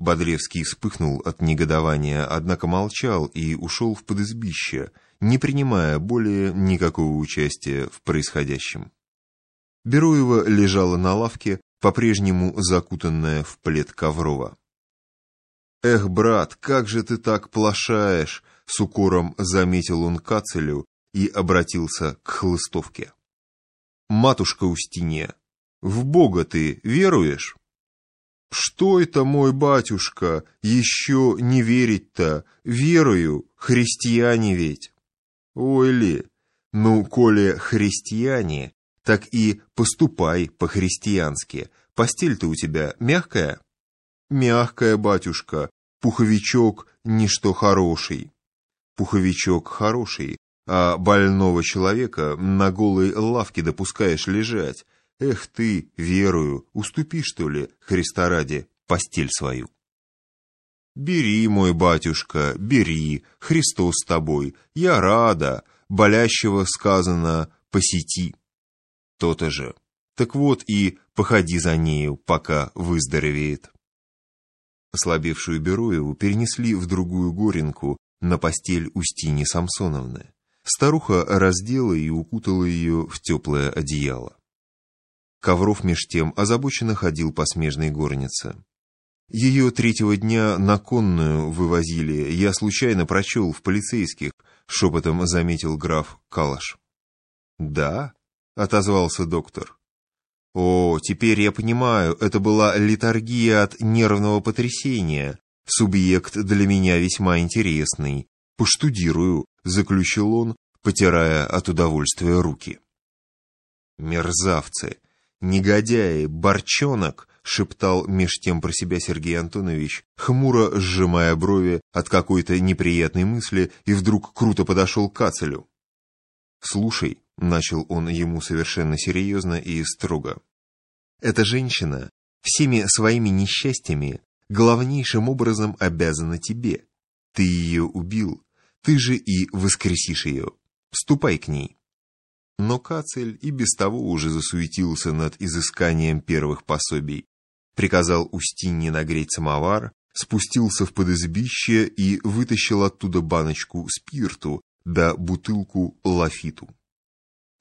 Бодревский вспыхнул от негодования, однако молчал и ушел в подизбище, не принимая более никакого участия в происходящем. Бероева лежала на лавке, по-прежнему закутанная в плед Коврова. «Эх, брат, как же ты так плашаешь!» — с укором заметил он Кацелю и обратился к Хлыстовке. «Матушка Устинья, в Бога ты веруешь?» «Что это, мой батюшка, еще не верить-то? Верую, христиане ведь!» «Ой ли, ну, коли христиане, так и поступай по-христиански. Постель-то у тебя мягкая?» «Мягкая, батюшка, пуховичок ничто хороший». «Пуховичок хороший, а больного человека на голой лавке допускаешь лежать. Эх ты, верую, уступи, что ли, Христа ради, постель свою. Бери, мой батюшка, бери, Христос с тобой, я рада, болящего сказано, посети. То-то же. Так вот и походи за нею, пока выздоровеет. Ослабевшую Бероеву перенесли в другую горенку на постель Устини Самсоновны. Старуха раздела и укутала ее в теплое одеяло. Ковров меж тем озабоченно ходил по смежной горнице. Ее третьего дня на конную вывозили, я случайно прочел в полицейских, шепотом заметил граф Калаш. «Да?» — отозвался доктор. «О, теперь я понимаю, это была литургия от нервного потрясения. Субъект для меня весьма интересный. Поштудирую», — заключил он, потирая от удовольствия руки. «Мерзавцы!» «Негодяи, борчонок!» — шептал меж тем про себя Сергей Антонович, хмуро сжимая брови от какой-то неприятной мысли, и вдруг круто подошел к Кацелю. «Слушай», — начал он ему совершенно серьезно и строго, «эта женщина всеми своими несчастьями главнейшим образом обязана тебе. Ты ее убил, ты же и воскресишь ее. Ступай к ней». Но Кацель и без того уже засуетился над изысканием первых пособий. Приказал Устинье нагреть самовар, спустился в подизбище и вытащил оттуда баночку спирту да бутылку лафиту.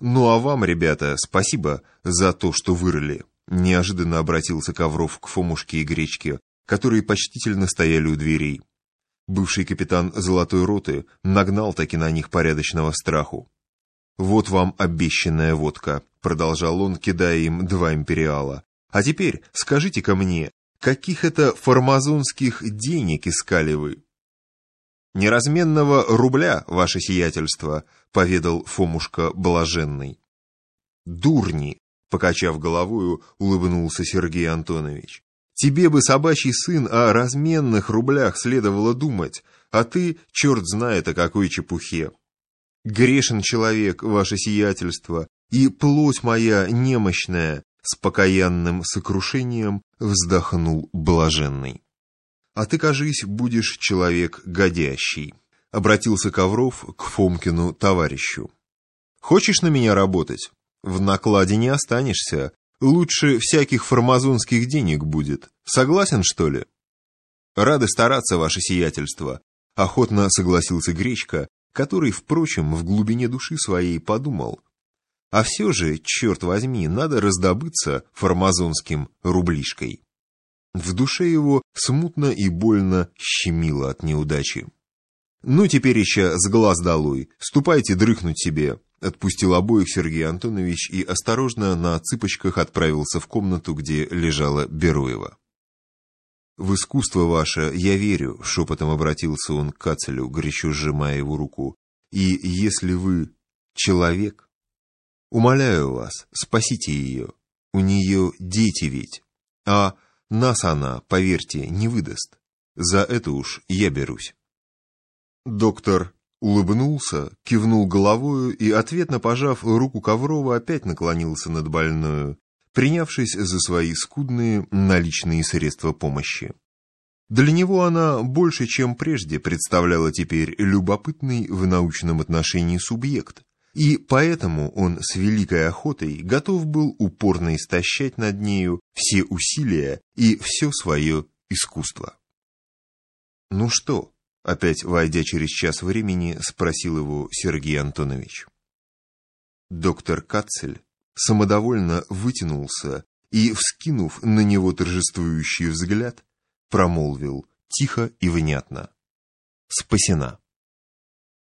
«Ну а вам, ребята, спасибо за то, что вырыли», неожиданно обратился Ковров к Фомушке и Гречке, которые почтительно стояли у дверей. Бывший капитан Золотой роты нагнал таки на них порядочного страху. «Вот вам обещанная водка», — продолжал он, кидая им два империала. «А теперь скажите-ка мне, каких это формазонских денег искали вы?» «Неразменного рубля, ваше сиятельство», — поведал Фомушка блаженный. «Дурни!» — покачав головою, улыбнулся Сергей Антонович. «Тебе бы, собачий сын, о разменных рублях следовало думать, а ты, черт знает о какой чепухе. Грешен человек, ваше сиятельство, и плоть моя немощная, с покаянным сокрушением вздохнул блаженный. А ты, кажись, будешь человек годящий, обратился Ковров к Фомкину товарищу. Хочешь на меня работать? В накладе не останешься. Лучше всяких формазонских денег будет. Согласен, что ли? Рады стараться, ваше сиятельство. Охотно согласился Гречка, который, впрочем, в глубине души своей подумал, а все же, черт возьми, надо раздобыться формазонским рублишкой. В душе его смутно и больно щемило от неудачи. «Ну, теперь еще с глаз долой, ступайте дрыхнуть себе», отпустил обоих Сергей Антонович и осторожно на цыпочках отправился в комнату, где лежала Бероева. «В искусство ваше я верю», — шепотом обратился он к Кацелю, горячо сжимая его руку. «И если вы человек, умоляю вас, спасите ее. У нее дети ведь. А нас она, поверьте, не выдаст. За это уж я берусь». Доктор улыбнулся, кивнул головою и, ответно пожав руку Коврова, опять наклонился над больною принявшись за свои скудные наличные средства помощи. Для него она больше, чем прежде, представляла теперь любопытный в научном отношении субъект, и поэтому он с великой охотой готов был упорно истощать над нею все усилия и все свое искусство. «Ну что?» — опять войдя через час времени, спросил его Сергей Антонович. Доктор Кацель самодовольно вытянулся и, вскинув на него торжествующий взгляд, промолвил тихо и внятно. «Спасена».